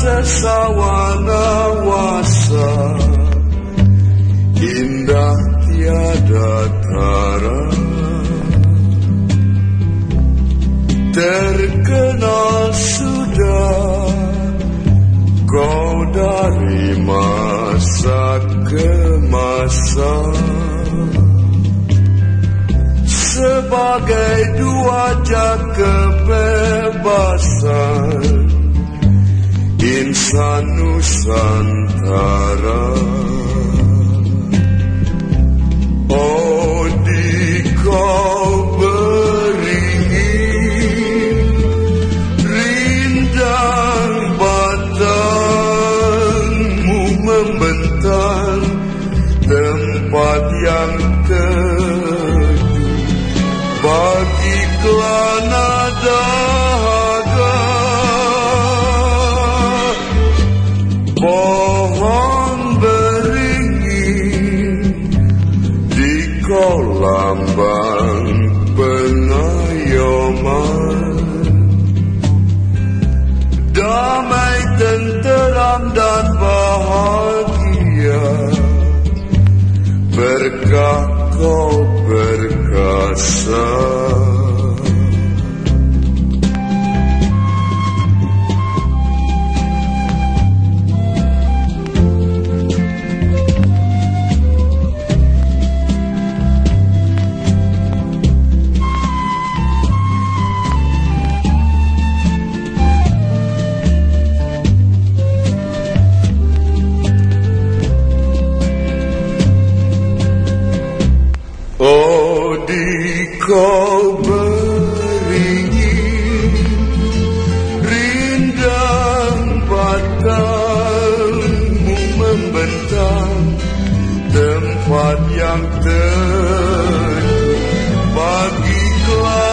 sesawana wasa Indah tiada tara. Terkenal sudah Kau dari masa ke masa. Sebagai dua kebebasan Insan Nusantara Oh di kau beringin Rindang batangmu membentang Tempat yang teduh Benga kau perkasa kau beringin Rindang batangmu membentang Tempat yang teduh Bagi kelana